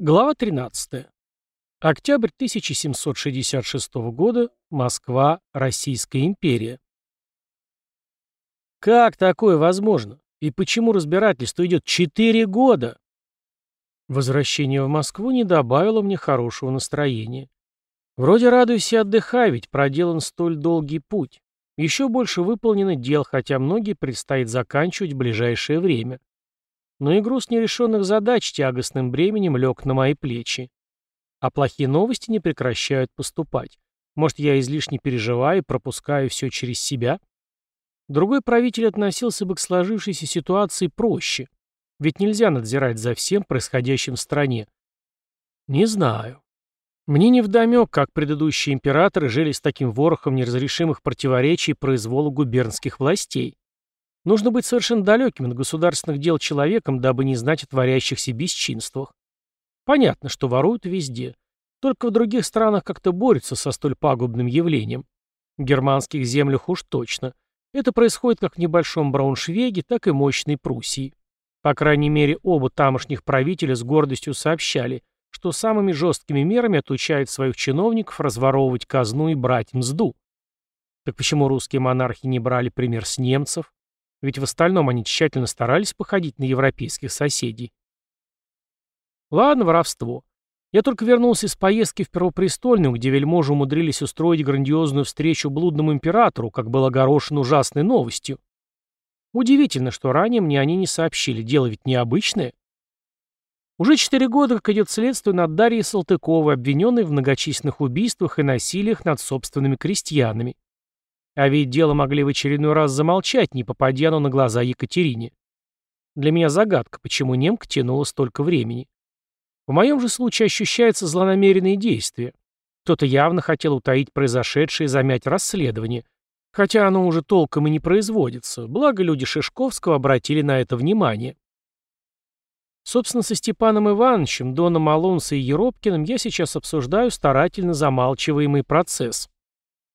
Глава 13. Октябрь 1766 года. Москва. Российская империя. Как такое возможно? И почему разбирательство идет 4 года? Возвращение в Москву не добавило мне хорошего настроения. Вроде радуюсь и отдыхаю, ведь проделан столь долгий путь. Еще больше выполнено дел, хотя многие предстоит заканчивать в ближайшее время но и груз нерешенных задач тягостным бременем лег на мои плечи. А плохие новости не прекращают поступать. Может, я излишне переживаю и пропускаю все через себя? Другой правитель относился бы к сложившейся ситуации проще. Ведь нельзя надзирать за всем происходящим в стране. Не знаю. Мне невдомек, как предыдущие императоры жили с таким ворохом неразрешимых противоречий произволу губернских властей. Нужно быть совершенно далеким от государственных дел человеком, дабы не знать о творящихся бесчинствах. Понятно, что воруют везде. Только в других странах как-то борются со столь пагубным явлением. В германских землях уж точно. Это происходит как в небольшом Брауншвейге, так и мощной Пруссии. По крайней мере, оба тамошних правителя с гордостью сообщали, что самыми жесткими мерами отучают своих чиновников разворовывать казну и брать мзду. Так почему русские монархи не брали пример с немцев? Ведь в остальном они тщательно старались походить на европейских соседей. Ладно, воровство. Я только вернулся из поездки в Первопрестольную, где вельможи умудрились устроить грандиозную встречу блудному императору, как был огорошен ужасной новостью. Удивительно, что ранее мне они не сообщили, дело ведь необычное. Уже четыре года, как идет следствие над Дарьей Салтыковой, обвиненной в многочисленных убийствах и насилиях над собственными крестьянами. А ведь дело могли в очередной раз замолчать, не попадя оно на глаза Екатерине. Для меня загадка, почему немка тянула столько времени. В моем же случае ощущается злонамеренные действия. Кто-то явно хотел утаить произошедшее и замять расследование, хотя оно уже толком и не производится, благо люди Шишковского обратили на это внимание. Собственно, со Степаном Ивановичем, Доном Алонсо и Еропкиным я сейчас обсуждаю старательно замалчиваемый процесс.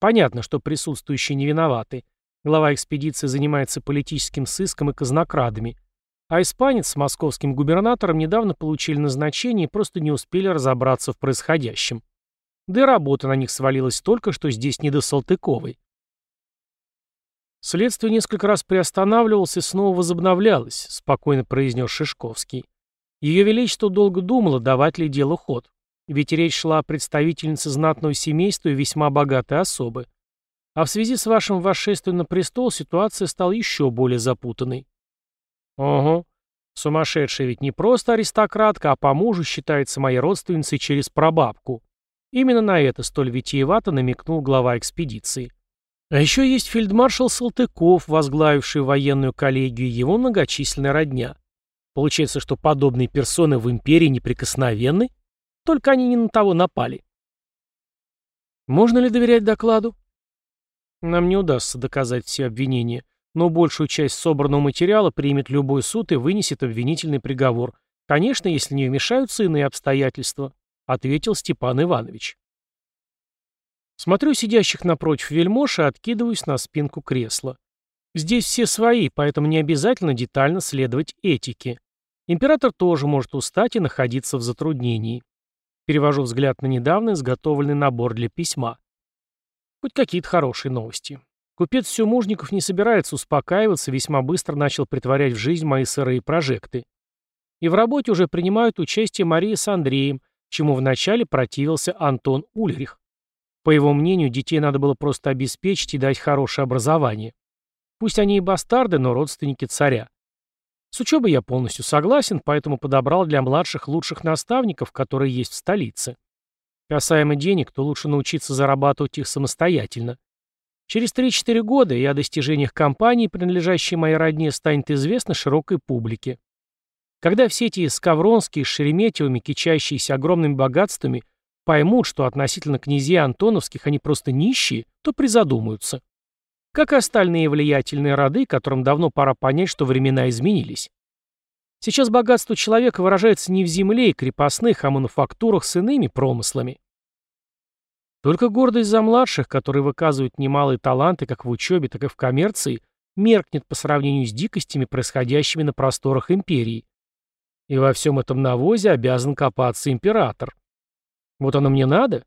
Понятно, что присутствующие не виноваты. Глава экспедиции занимается политическим сыском и казнокрадами. А испанец с московским губернатором недавно получили назначение и просто не успели разобраться в происходящем. Да и работа на них свалилась столько, что здесь не до Салтыковой. Следствие несколько раз приостанавливалось и снова возобновлялось, спокойно произнес Шишковский. Ее Величество долго думало, давать ли делу ход. Ведь речь шла о представительнице знатного семейства и весьма богатой особы. А в связи с вашим восшествием на престол ситуация стала еще более запутанной. Ого. Сумасшедшая ведь не просто аристократка, а по мужу считается моей родственницей через прабабку. Именно на это столь витиевато намекнул глава экспедиции. А еще есть фельдмаршал Салтыков, возглавивший военную коллегию, его многочисленная родня. Получается, что подобные персоны в империи неприкосновенны? Только они не на того напали. Можно ли доверять докладу? Нам не удастся доказать все обвинения, но большую часть собранного материала примет любой суд и вынесет обвинительный приговор. Конечно, если не вмешаются иные обстоятельства, ответил Степан Иванович. Смотрю сидящих напротив вельмож и откидываюсь на спинку кресла. Здесь все свои, поэтому не обязательно детально следовать этике. Император тоже может устать и находиться в затруднении. Перевожу взгляд на недавно изготовленный набор для письма. Хоть какие-то хорошие новости. Купец Сюмужников не собирается успокаиваться, весьма быстро начал притворять в жизнь мои сырые прожекты. И в работе уже принимают участие Мария с Андреем, чему вначале противился Антон Ульрих. По его мнению, детей надо было просто обеспечить и дать хорошее образование. Пусть они и бастарды, но родственники царя. С учебой я полностью согласен, поэтому подобрал для младших лучших наставников, которые есть в столице. Касаемо денег, то лучше научиться зарабатывать их самостоятельно. Через 3-4 года и о достижениях компании, принадлежащей моей родне, станет известно широкой публике. Когда все эти скавронские с Шереметьевыми, кичащиеся огромными богатствами, поймут, что относительно князей Антоновских они просто нищие, то призадумаются как и остальные влиятельные роды, которым давно пора понять, что времена изменились. Сейчас богатство человека выражается не в земле и крепостных, а мануфактурах с иными промыслами. Только гордость за младших, которые выказывают немалые таланты как в учебе, так и в коммерции, меркнет по сравнению с дикостями, происходящими на просторах империи. И во всем этом навозе обязан копаться император. Вот оно мне надо?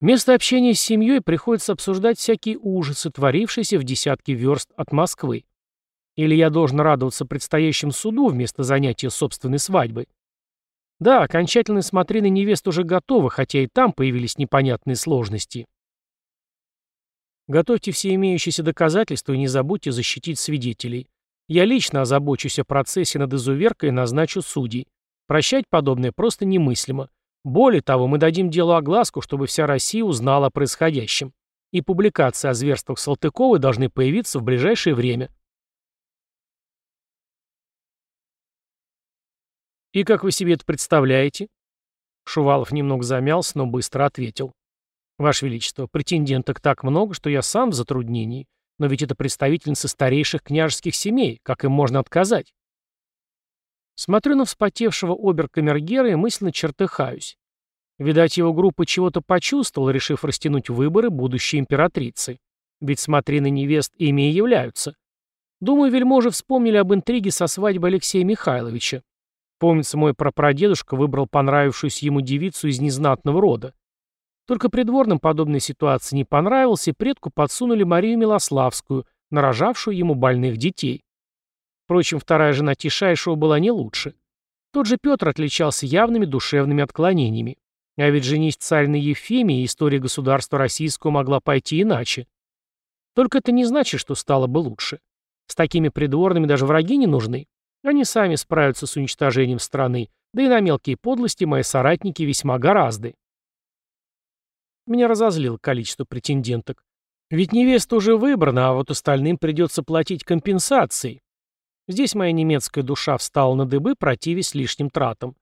Вместо общения с семьей приходится обсуждать всякие ужасы, творившиеся в десятки верст от Москвы. Или я должен радоваться предстоящему суду вместо занятия собственной свадьбой? Да, окончательные смотрины невест уже готовы, хотя и там появились непонятные сложности. Готовьте все имеющиеся доказательства и не забудьте защитить свидетелей. Я лично озабочусь о процессе над изуверкой и назначу судей. Прощать подобное просто немыслимо. Более того, мы дадим делу огласку, чтобы вся Россия узнала о происходящем. И публикации о зверствах Салтыковой должны появиться в ближайшее время. «И как вы себе это представляете?» Шувалов немного замялся, но быстро ответил. «Ваше Величество, претенденток так много, что я сам в затруднении. Но ведь это представительница старейших княжеских семей. Как им можно отказать?» Смотрю на вспотевшего обер-камергера и мысленно чертыхаюсь. Видать, его группа чего-то почувствовала, решив растянуть выборы будущей императрицы. Ведь смотрины невест ими и являются. Думаю, вельможи вспомнили об интриге со свадьбой Алексея Михайловича. Помнится, мой прапрадедушка выбрал понравившуюся ему девицу из незнатного рода. Только придворным подобной ситуации не понравилось, и предку подсунули Марию Милославскую, нарожавшую ему больных детей. Впрочем, вторая жена Тишайшего была не лучше. Тот же Петр отличался явными душевными отклонениями. А ведь женись царь Ефимии, история государства российского могла пойти иначе. Только это не значит, что стало бы лучше. С такими придворными даже враги не нужны. Они сами справятся с уничтожением страны, да и на мелкие подлости мои соратники весьма гораздо. Меня разозлило количество претенденток. Ведь невеста уже выбрана, а вот остальным придется платить компенсации. Здесь моя немецкая душа встала на дыбы, противясь лишним тратам.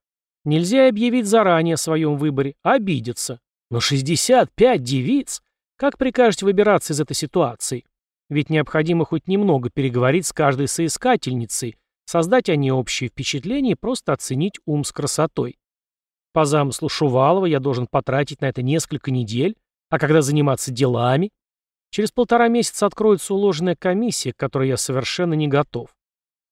Нельзя объявить заранее о своем выборе, а обидеться. Но 65 девиц? Как прикажете выбираться из этой ситуации? Ведь необходимо хоть немного переговорить с каждой соискательницей, создать о ней общее впечатление и просто оценить ум с красотой. По замыслу Шувалова я должен потратить на это несколько недель, а когда заниматься делами? Через полтора месяца откроется уложенная комиссия, к которой я совершенно не готов.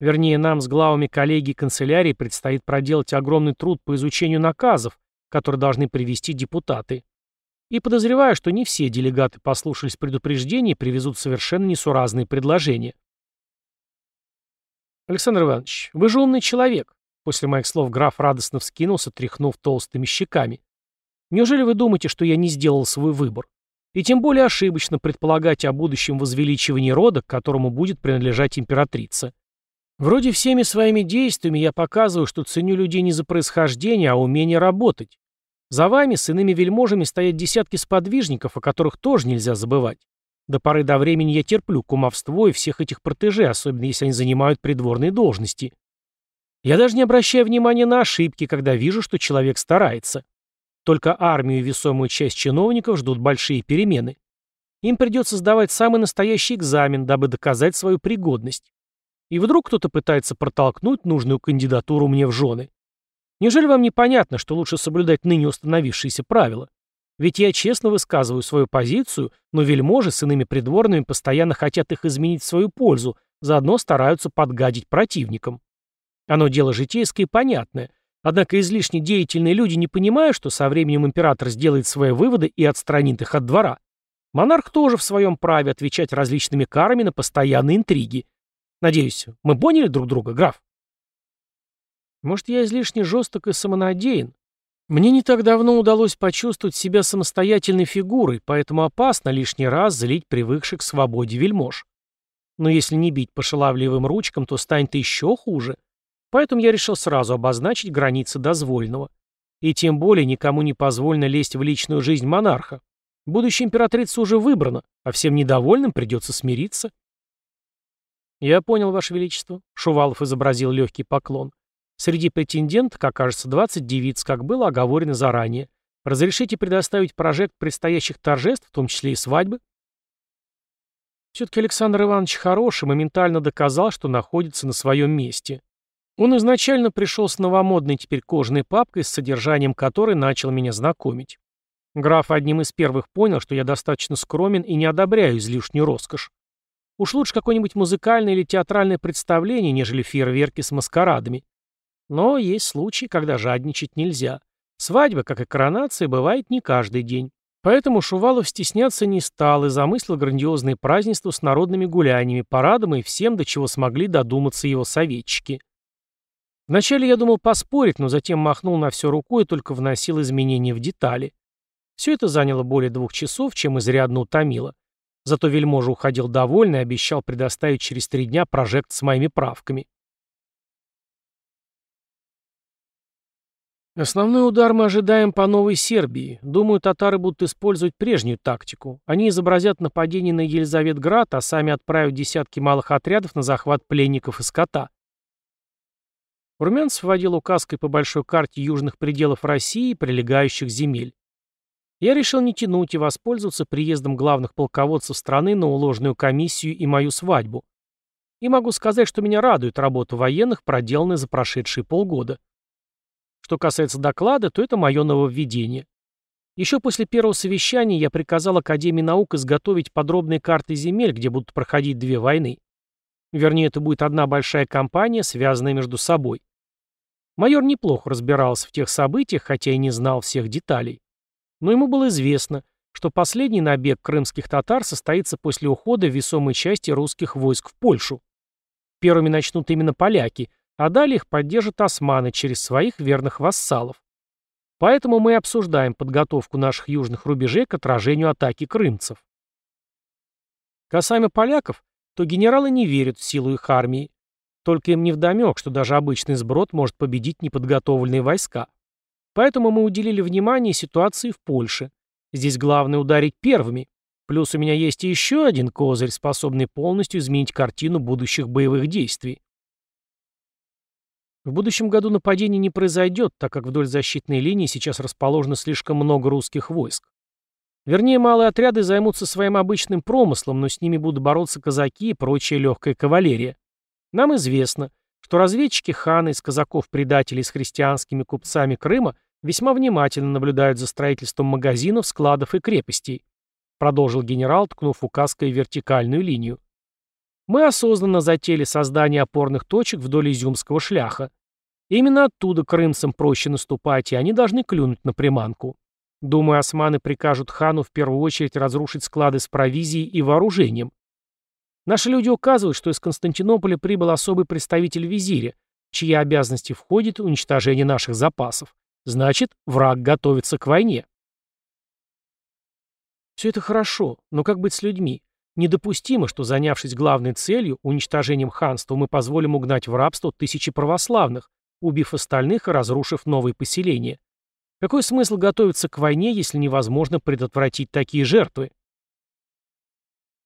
Вернее, нам с главами коллегии канцелярии предстоит проделать огромный труд по изучению наказов, которые должны привести депутаты. И подозреваю, что не все делегаты послушались предупреждений и привезут совершенно несуразные предложения. «Александр Иванович, вы же умный человек», — после моих слов граф радостно вскинулся, тряхнув толстыми щеками. «Неужели вы думаете, что я не сделал свой выбор? И тем более ошибочно предполагать о будущем возвеличивании рода, к которому будет принадлежать императрица. Вроде всеми своими действиями я показываю, что ценю людей не за происхождение, а умение работать. За вами, с иными вельможами, стоят десятки сподвижников, о которых тоже нельзя забывать. До поры до времени я терплю кумовство и всех этих протеже, особенно если они занимают придворные должности. Я даже не обращаю внимания на ошибки, когда вижу, что человек старается. Только армию и весомую часть чиновников ждут большие перемены. Им придется сдавать самый настоящий экзамен, дабы доказать свою пригодность. И вдруг кто-то пытается протолкнуть нужную кандидатуру мне в жены. Неужели вам непонятно, что лучше соблюдать ныне установившиеся правила? Ведь я честно высказываю свою позицию, но вельможи с иными придворными постоянно хотят их изменить в свою пользу, заодно стараются подгадить противникам. Оно дело житейское и понятное. Однако излишне деятельные люди не понимают, что со временем император сделает свои выводы и отстранит их от двора. Монарх тоже в своем праве отвечать различными карами на постоянные интриги. Надеюсь, мы поняли друг друга, граф? Может, я излишне жесток и самонадеян, мне не так давно удалось почувствовать себя самостоятельной фигурой, поэтому опасно лишний раз злить привыкших к свободе вельмож. Но если не бить по шаловливым ручкам, то станет еще хуже. Поэтому я решил сразу обозначить границы дозволенного. И тем более никому не позволено лезть в личную жизнь монарха. Будущая императрица уже выбрана, а всем недовольным придется смириться. «Я понял, Ваше Величество», — Шувалов изобразил легкий поклон. Среди претенденток окажется 20 девиц, как было оговорено заранее. Разрешите предоставить прожект предстоящих торжеств, в том числе и свадьбы? Все-таки Александр Иванович хороший, моментально доказал, что находится на своем месте. Он изначально пришел с новомодной теперь кожаной папкой, с содержанием которой начал меня знакомить. Граф одним из первых понял, что я достаточно скромен и не одобряю излишнюю роскошь. Уж лучше какое-нибудь музыкальное или театральное представление, нежели фейерверки с маскарадами. Но есть случаи, когда жадничать нельзя. Свадьба, как и коронация, бывает не каждый день. Поэтому Шувалов стесняться не стал и замыслил грандиозные празднества с народными гуляниями, парадом и всем, до чего смогли додуматься его советчики. Вначале я думал поспорить, но затем махнул на все рукой и только вносил изменения в детали. Все это заняло более двух часов, чем изрядно утомило. Зато вельможа уходил довольный и обещал предоставить через три дня прожект с моими правками. Основной удар мы ожидаем по Новой Сербии. Думаю, татары будут использовать прежнюю тактику. Они изобразят нападение на Елизаветград, а сами отправят десятки малых отрядов на захват пленников и скота. Румянцев водил указкой по большой карте южных пределов России и прилегающих земель. Я решил не тянуть и воспользоваться приездом главных полководцев страны на уложенную комиссию и мою свадьбу. И могу сказать, что меня радует работа военных, проделанная за прошедшие полгода. Что касается доклада, то это мое нововведение. Еще после первого совещания я приказал Академии наук изготовить подробные карты земель, где будут проходить две войны. Вернее, это будет одна большая кампания, связанная между собой. Майор неплохо разбирался в тех событиях, хотя и не знал всех деталей. Но ему было известно, что последний набег крымских татар состоится после ухода весомой части русских войск в Польшу. Первыми начнут именно поляки, а далее их поддержат османы через своих верных вассалов. Поэтому мы обсуждаем подготовку наших южных рубежей к отражению атаки крымцев. Касаемо поляков, то генералы не верят в силу их армии. Только им не вдомек, что даже обычный сброд может победить неподготовленные войска. Поэтому мы уделили внимание ситуации в Польше. Здесь главное ударить первыми. Плюс у меня есть еще один козырь, способный полностью изменить картину будущих боевых действий. В будущем году нападение не произойдет, так как вдоль защитной линии сейчас расположено слишком много русских войск. Вернее, малые отряды займутся своим обычным промыслом, но с ними будут бороться казаки и прочая легкая кавалерия. Нам известно, что разведчики хана из казаков-предателей с христианскими купцами Крыма весьма внимательно наблюдают за строительством магазинов, складов и крепостей, продолжил генерал, ткнув указкой вертикальную линию. Мы осознанно затеяли создание опорных точек вдоль Изюмского шляха. Именно оттуда крымцам проще наступать, и они должны клюнуть на приманку. Думаю, османы прикажут хану в первую очередь разрушить склады с провизией и вооружением. Наши люди указывают, что из Константинополя прибыл особый представитель визиря, чьи обязанности входит уничтожение наших запасов. Значит, враг готовится к войне. Все это хорошо, но как быть с людьми? Недопустимо, что, занявшись главной целью, уничтожением ханства, мы позволим угнать в рабство тысячи православных, убив остальных и разрушив новые поселения. Какой смысл готовиться к войне, если невозможно предотвратить такие жертвы?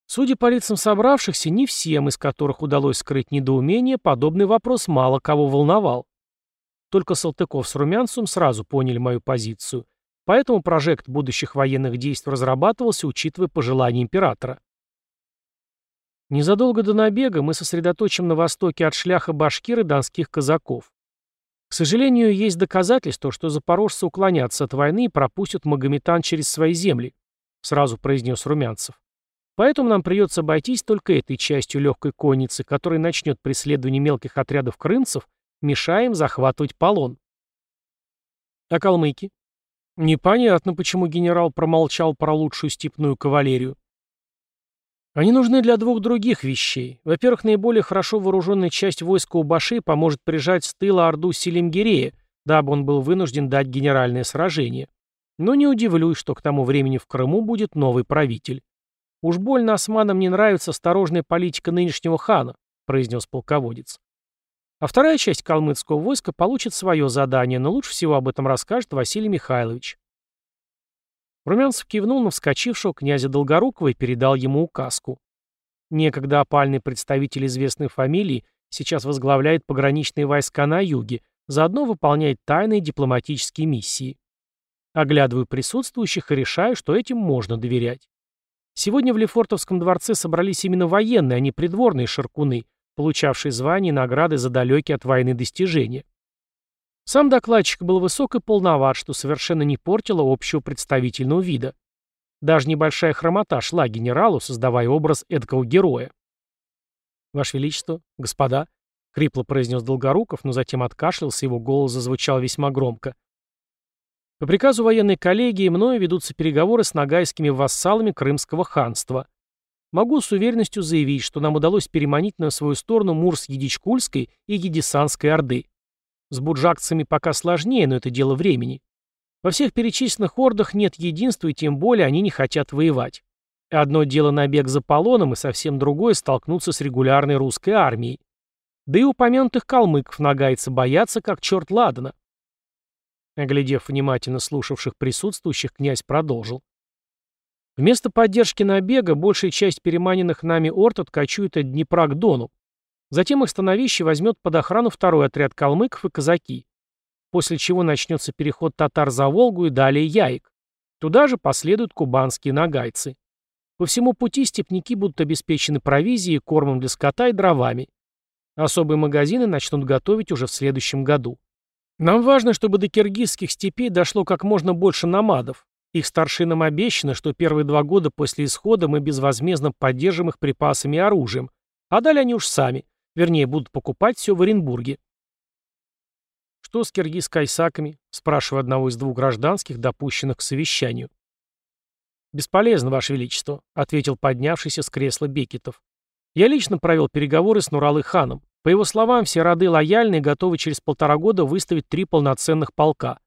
Судя по лицам собравшихся, не всем, из которых удалось скрыть недоумение, подобный вопрос мало кого волновал. Только Салтыков с Румянцем сразу поняли мою позицию, поэтому прожект будущих военных действий разрабатывался, учитывая пожелания императора. Незадолго до набега мы сосредоточим на востоке от шляха башкир и донских казаков. К сожалению, есть доказательства, что запорожцы уклонятся от войны и пропустят Магометан через свои земли, сразу произнес Румянцев. Поэтому нам придется обойтись только этой частью легкой конницы, которая начнет преследование мелких отрядов крымцев, мешая им захватывать полон. А калмыки? Непонятно, почему генерал промолчал про лучшую степную кавалерию. Они нужны для двух других вещей. Во-первых, наиболее хорошо вооруженная часть войска Убаши поможет прижать с тыла Орду Селимгирея, дабы он был вынужден дать генеральное сражение. Но не удивлюсь, что к тому времени в Крыму будет новый правитель. «Уж больно османам не нравится осторожная политика нынешнего хана», произнес полководец. А вторая часть калмыцкого войска получит свое задание, но лучше всего об этом расскажет Василий Михайлович. Румянцев кивнул на вскочившего князя Долгорукова и передал ему указку. Некогда опальный представитель известной фамилии сейчас возглавляет пограничные войска на юге, заодно выполняет тайные дипломатические миссии. Оглядываю присутствующих и решаю, что этим можно доверять. Сегодня в Лефортовском дворце собрались именно военные, а не придворные шаркуны, получавшие звания и награды за далекие от войны достижения. Сам докладчик был высок и полноват, что совершенно не портило общего представительного вида. Даже небольшая хромота шла генералу, создавая образ эдакого героя. «Ваше Величество, господа, хрипло произнес Долгоруков, но затем откашлялся, его голос зазвучал весьма громко. По приказу военной коллегии мною ведутся переговоры с нагайскими вассалами Крымского ханства. Могу с уверенностью заявить, что нам удалось переманить на свою сторону Мурс Едичкульской и Едисанской Орды. С буджакцами пока сложнее, но это дело времени. Во всех перечисленных ордах нет единства, и тем более они не хотят воевать. Одно дело набег за полоном, и совсем другое столкнуться с регулярной русской армией. Да и упомянутых калмыков нагайцы боятся, как черт ладана. Оглядев внимательно слушавших присутствующих, князь продолжил. Вместо поддержки набега большая часть переманенных нами орд откачует от Днепра к Дону. Затем их становище возьмет под охрану второй отряд калмыков и казаки. После чего начнется переход татар за Волгу и далее Яик. Туда же последуют кубанские нагайцы. По всему пути степняки будут обеспечены провизией, кормом для скота и дровами. Особые магазины начнут готовить уже в следующем году. Нам важно, чтобы до киргизских степей дошло как можно больше намадов. Их старшинам обещано, что первые два года после исхода мы безвозмездно поддержим их припасами и оружием, а далее они уж сами, вернее, будут покупать все в Оренбурге. «Что с киргиз-кайсаками?» – спрашиваю одного из двух гражданских, допущенных к совещанию. «Бесполезно, Ваше Величество», — ответил поднявшийся с кресла Бекетов. «Я лично провел переговоры с Нуралы-ханом. По его словам, все роды лояльны и готовы через полтора года выставить три полноценных полка.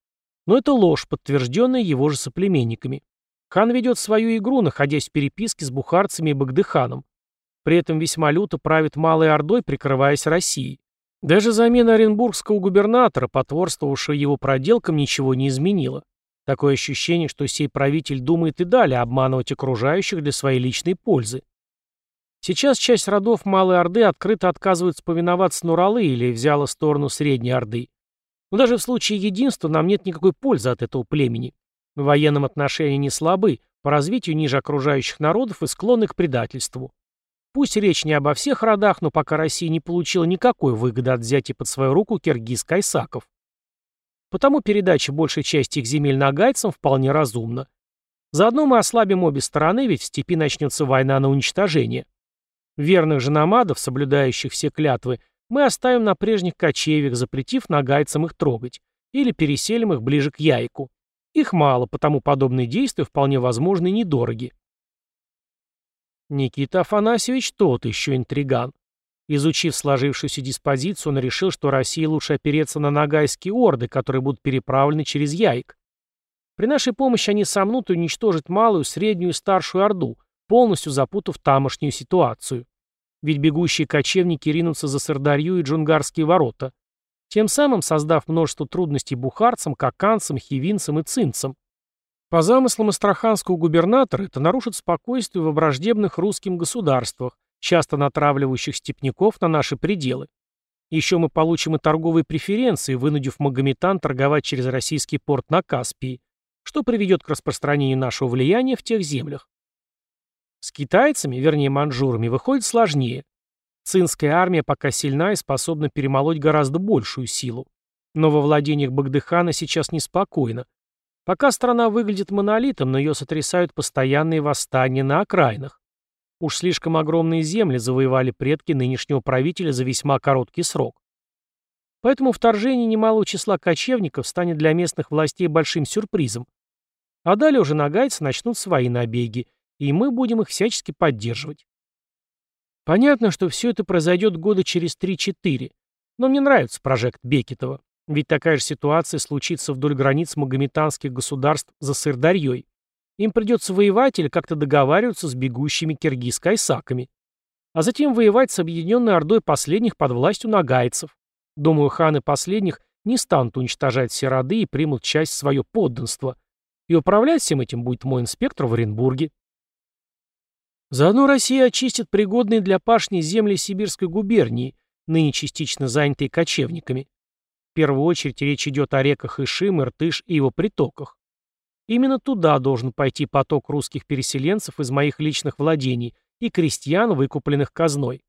Но это ложь, подтвержденная его же соплеменниками. Хан ведет свою игру, находясь в переписке с бухарцами и Багдыханом. При этом весьма люто правит Малой Ордой, прикрываясь Россией. Даже замена оренбургского губернатора, потворствовавшего его проделкам, ничего не изменила. Такое ощущение, что сей правитель думает и далее обманывать окружающих для своей личной пользы. Сейчас часть родов Малой Орды открыто отказывается повиноваться Нуралы или взяла сторону Средней Орды. Но даже в случае единства нам нет никакой пользы от этого племени. В военном отношении не слабы, по развитию ниже окружающих народов и склонны к предательству. Пусть речь не обо всех родах, но пока Россия не получила никакой выгоды от взятия под свою руку киргиз-кайсаков. Потому передача большей части их земель нагайцам вполне разумна. Заодно мы ослабим обе стороны, ведь в степи начнется война на уничтожение. Верных же намадов, соблюдающих все клятвы, мы оставим на прежних кочевьях, запретив нагайцам их трогать, или переселим их ближе к яйку. Их мало, потому подобные действия вполне возможны и недороги. Никита Афанасьевич тот еще интриган. Изучив сложившуюся диспозицию, он решил, что России лучше опереться на нагайские орды, которые будут переправлены через Яик. При нашей помощи они сомнут и уничтожат малую, среднюю и старшую орду, полностью запутав тамошнюю ситуацию. Ведь бегущие кочевники ринутся за Сырдарью и Джунгарские ворота, тем самым создав множество трудностей бухарцам, каканцам, хивинцам и цинцам. По замыслам астраханского губернатора это нарушит спокойствие во враждебных русским государствах, часто натравливающих степняков на наши пределы. Еще мы получим и торговые преференции, вынудив Магометан торговать через российский порт на Каспии, что приведет к распространению нашего влияния в тех землях. С китайцами, вернее манжурами, выходит сложнее. Цинская армия пока сильна и способна перемолоть гораздо большую силу. Но во владениях Багдыхана сейчас неспокойно. Пока страна выглядит монолитом, но ее сотрясают постоянные восстания на окраинах. Уж слишком огромные земли завоевали предки нынешнего правителя за весьма короткий срок. Поэтому вторжение немалого числа кочевников станет для местных властей большим сюрпризом. А далее уже нагайцы начнут свои набеги, и мы будем их всячески поддерживать. Понятно, что все это произойдет года через 3-4, но мне нравится прожект Бекетова, ведь такая же ситуация случится вдоль границ магометанских государств за Сырдарьей. Им придется воевать или как-то договариваться с бегущими киргиз-кайсаками. А затем воевать с объединенной ордой последних под властью нагайцев. Думаю, ханы последних не станут уничтожать все роды и примут часть свое подданство. И управлять всем этим будет мой инспектор в Оренбурге. Заодно Россия очистит пригодные для пашни земли Сибирской губернии, ныне частично занятые кочевниками. В первую очередь речь идет о реках Ишим, Иртыш и его притоках. Именно туда должен пойти поток русских переселенцев из моих личных владений и крестьян, выкупленных казной.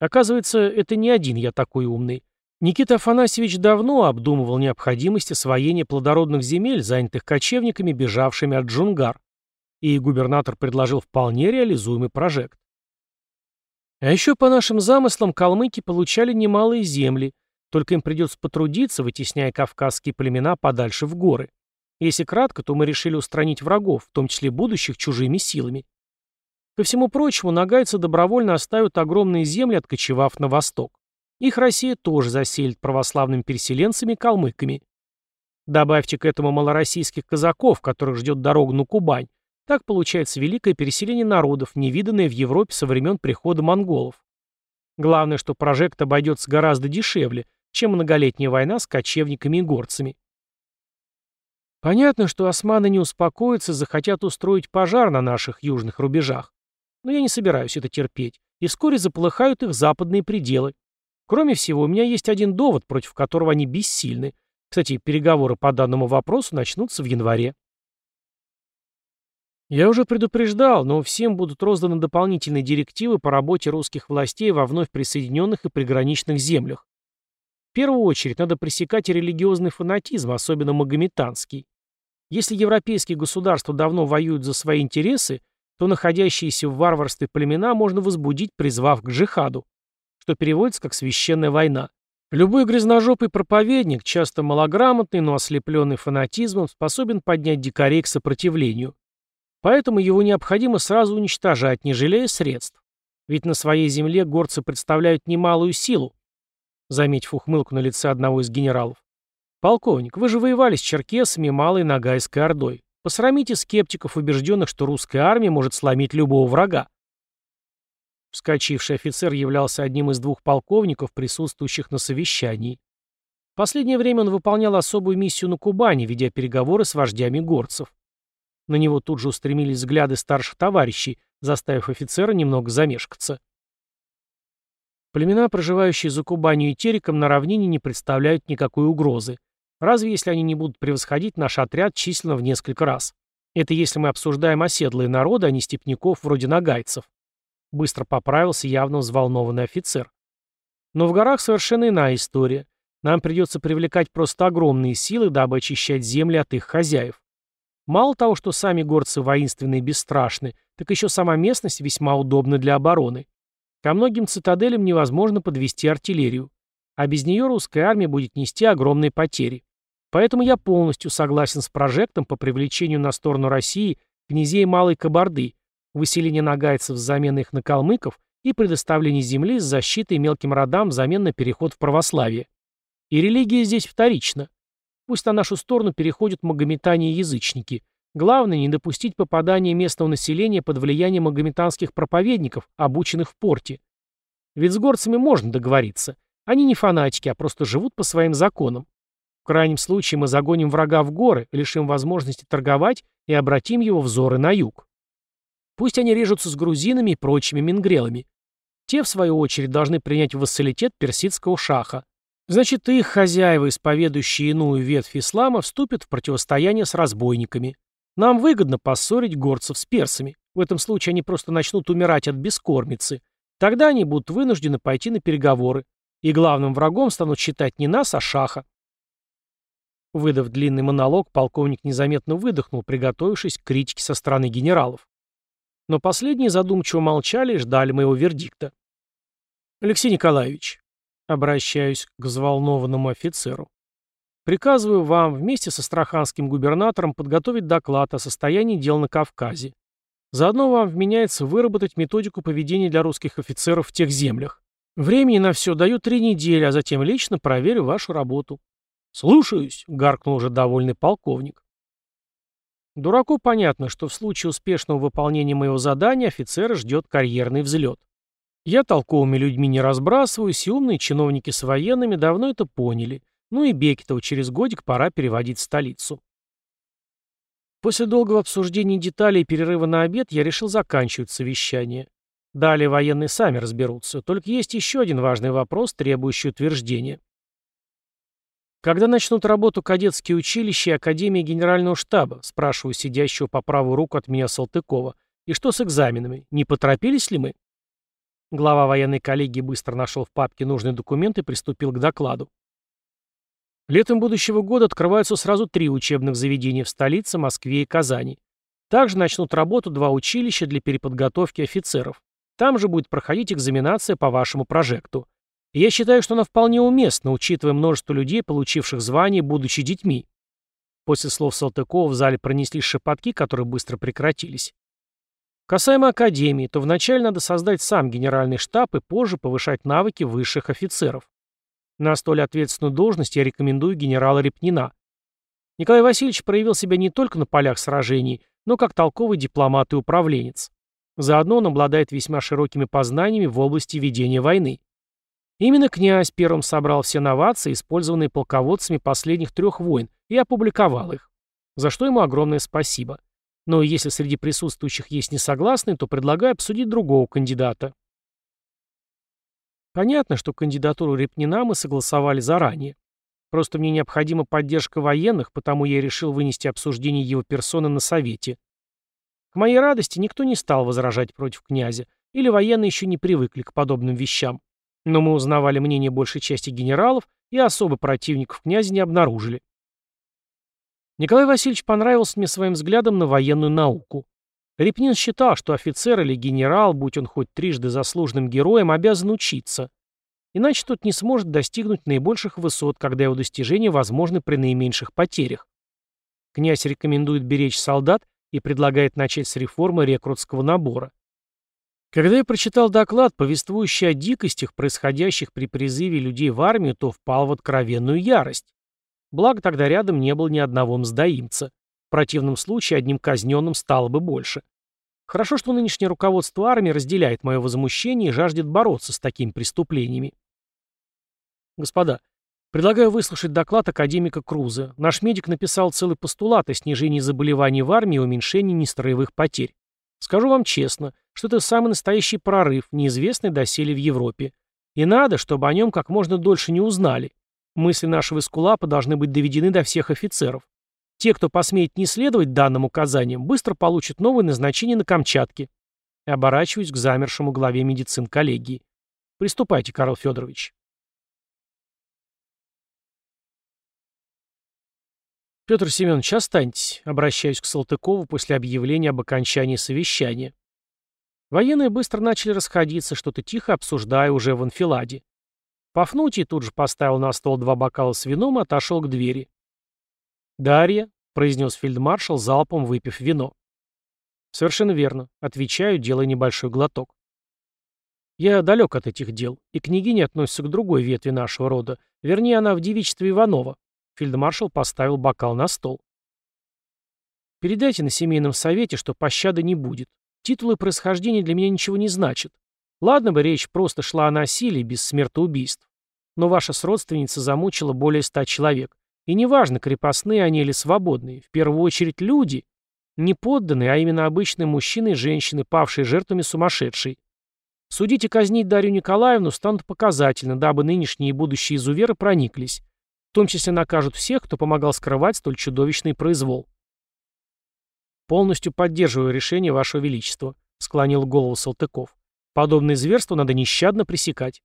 Оказывается, это не один я такой умный. Никита Афанасьевич давно обдумывал необходимость освоения плодородных земель, занятых кочевниками, бежавшими от Джунгар и губернатор предложил вполне реализуемый прожект. А еще по нашим замыслам калмыки получали немалые земли, только им придется потрудиться, вытесняя кавказские племена подальше в горы. Если кратко, то мы решили устранить врагов, в том числе будущих, чужими силами. Ко всему прочему, нагайцы добровольно оставят огромные земли, откочевав на восток. Их Россия тоже заселит православными переселенцами-калмыками. Добавьте к этому малороссийских казаков, которых ждет дорога на Кубань. Так получается великое переселение народов, невиданное в Европе со времен прихода монголов. Главное, что прожект обойдется гораздо дешевле, чем многолетняя война с кочевниками и горцами. Понятно, что османы не успокоятся, захотят устроить пожар на наших южных рубежах. Но я не собираюсь это терпеть, и вскоре заполыхают их западные пределы. Кроме всего, у меня есть один довод, против которого они бессильны. Кстати, переговоры по данному вопросу начнутся в январе. Я уже предупреждал, но всем будут розданы дополнительные директивы по работе русских властей во вновь присоединенных и приграничных землях. В первую очередь надо пресекать религиозный фанатизм, особенно магометанский. Если европейские государства давно воюют за свои интересы, то находящиеся в варварстве племена можно возбудить, призвав к джихаду, что переводится как «священная война». Любой грязножопый проповедник, часто малограмотный, но ослепленный фанатизмом, способен поднять дикарей к сопротивлению. Поэтому его необходимо сразу уничтожать, не жалея средств. Ведь на своей земле горцы представляют немалую силу. Заметив ухмылку на лице одного из генералов. «Полковник, вы же воевали с черкесами Малой Ногайской Ордой. Посрамите скептиков, убежденных, что русская армия может сломить любого врага». Вскочивший офицер являлся одним из двух полковников, присутствующих на совещании. В последнее время он выполнял особую миссию на Кубани, ведя переговоры с вождями горцев. На него тут же устремились взгляды старших товарищей, заставив офицера немного замешкаться. Племена, проживающие за Кубанью и Тереком, на равнине не представляют никакой угрозы. Разве если они не будут превосходить наш отряд численно в несколько раз? Это если мы обсуждаем оседлые народы, а не степняков вроде нагайцев. Быстро поправился явно взволнованный офицер. Но в горах совершенно иная история. Нам придется привлекать просто огромные силы, дабы очищать земли от их хозяев. Мало того, что сами горцы воинственны и бесстрашны, так еще сама местность весьма удобна для обороны. Ко многим цитаделям невозможно подвести артиллерию, а без нее русская армия будет нести огромные потери. Поэтому я полностью согласен с прожектом по привлечению на сторону России князей Малой Кабарды, выселения нагайцев взамен их на калмыков и предоставление земли с защитой мелким родам взамен на переход в православие. И религия здесь вторична. Пусть на нашу сторону переходят магометане и язычники. Главное, не допустить попадания местного населения под влияние магометанских проповедников, обученных в порте. Ведь с горцами можно договориться. Они не фанатики, а просто живут по своим законам. В крайнем случае мы загоним врага в горы, лишим возможности торговать и обратим его взоры на юг. Пусть они режутся с грузинами и прочими мингрелами. Те, в свою очередь, должны принять вассалитет персидского шаха. Значит, их хозяева, исповедующие иную ветвь ислама, вступят в противостояние с разбойниками. Нам выгодно поссорить горцев с персами. В этом случае они просто начнут умирать от бескормицы. Тогда они будут вынуждены пойти на переговоры. И главным врагом станут считать не нас, а шаха. Выдав длинный монолог, полковник незаметно выдохнул, приготовившись к критике со стороны генералов. Но последние задумчиво молчали и ждали моего вердикта. «Алексей Николаевич, Обращаюсь к взволнованному офицеру. Приказываю вам вместе со Астраханским губернатором подготовить доклад о состоянии дел на Кавказе. Заодно вам вменяется выработать методику поведения для русских офицеров в тех землях. Времени на все даю три недели, а затем лично проверю вашу работу. «Слушаюсь», — гаркнул уже довольный полковник. Дураку понятно, что в случае успешного выполнения моего задания офицера ждет карьерный взлет. Я толковыми людьми не разбрасываюсь, и умные чиновники с военными давно это поняли. Ну и Бекетова через годик пора переводить в столицу. После долгого обсуждения деталей и перерыва на обед я решил заканчивать совещание. Далее военные сами разберутся. Только есть еще один важный вопрос, требующий утверждения. Когда начнут работу кадетские училища и Академия Генерального штаба, спрашиваю сидящего по правую руку от меня Салтыкова. И что с экзаменами? Не поторопились ли мы? Глава военной коллегии быстро нашел в папке нужный документ и приступил к докладу. Летом будущего года открываются сразу три учебных заведения в столице, Москве и Казани. Также начнут работу два училища для переподготовки офицеров. Там же будет проходить экзаменация по вашему прожекту. Я считаю, что она вполне уместна, учитывая множество людей, получивших звание, будучи детьми. После слов Салтыкова в зале пронеслись шепотки, которые быстро прекратились. Касаемо Академии, то вначале надо создать сам генеральный штаб и позже повышать навыки высших офицеров. На столь ответственную должность я рекомендую генерала Репнина. Николай Васильевич проявил себя не только на полях сражений, но как толковый дипломат и управленец. Заодно он обладает весьма широкими познаниями в области ведения войны. Именно князь первым собрал все новации, использованные полководцами последних трех войн, и опубликовал их. За что ему огромное спасибо. Но если среди присутствующих есть несогласные, то предлагаю обсудить другого кандидата. Понятно, что кандидатуру Репнина мы согласовали заранее. Просто мне необходима поддержка военных, потому я решил вынести обсуждение его персоны на совете. К моей радости никто не стал возражать против князя, или военные еще не привыкли к подобным вещам. Но мы узнавали мнение большей части генералов и особо противников князя не обнаружили. Николай Васильевич понравился мне своим взглядом на военную науку. Репнин считал, что офицер или генерал, будь он хоть трижды заслуженным героем, обязан учиться. Иначе тот не сможет достигнуть наибольших высот, когда его достижения возможны при наименьших потерях. Князь рекомендует беречь солдат и предлагает начать с реформы рекрутского набора. Когда я прочитал доклад, повествующий о дикостях, происходящих при призыве людей в армию, то впал в откровенную ярость. Благо тогда рядом не было ни одного мздоимца. В противном случае одним казненным стало бы больше. Хорошо, что нынешнее руководство армии разделяет мое возмущение и жаждет бороться с такими преступлениями. Господа, предлагаю выслушать доклад академика Круза. Наш медик написал целый постулат о снижении заболеваний в армии и уменьшении нестроевых потерь. Скажу вам честно, что это самый настоящий прорыв, неизвестный доселе в Европе. И надо, чтобы о нем как можно дольше не узнали. Мысли нашего эскулапа должны быть доведены до всех офицеров. Те, кто посмеет не следовать данным указаниям, быстро получат новое назначение на Камчатке. И оборачиваюсь к замершему главе медицин коллегии. Приступайте, Карл Федорович. Петр Семенович, останьтесь, обращаюсь к Салтыкову после объявления об окончании совещания. Военные быстро начали расходиться, что-то тихо обсуждая уже в анфиладе. Пафнутий тут же поставил на стол два бокала с вином и отошел к двери. «Дарья», — произнес фельдмаршал, залпом выпив вино. «Совершенно верно», — отвечаю, делая небольшой глоток. «Я далек от этих дел, и княгиня относится к другой ветви нашего рода, вернее, она в девичестве Иванова». Фельдмаршал поставил бокал на стол. «Передайте на семейном совете, что пощады не будет. Титулы происхождения для меня ничего не значат. Ладно бы речь просто шла о насилии без смертоубийств. Но ваша сродственница замучила более ста человек. И неважно, крепостные они или свободные, в первую очередь люди. Не подданные, а именно обычные мужчины и женщины, павшие жертвами сумасшедшей. Судить и казнить Дарью Николаевну станут показательно, дабы нынешние и будущие изуверы прониклись. В том числе накажут всех, кто помогал скрывать столь чудовищный произвол. «Полностью поддерживаю решение Вашего Величества», — склонил голову Салтыков. Подобные зверства надо нещадно пресекать.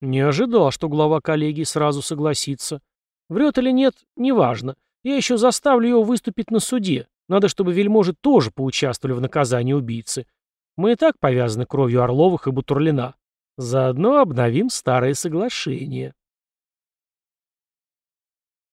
Не ожидал, что глава коллегии сразу согласится. Врет или нет, неважно. Я еще заставлю его выступить на суде. Надо, чтобы вельможи тоже поучаствовали в наказании убийцы. Мы и так повязаны кровью Орловых и Бутурлина. Заодно обновим старые соглашения.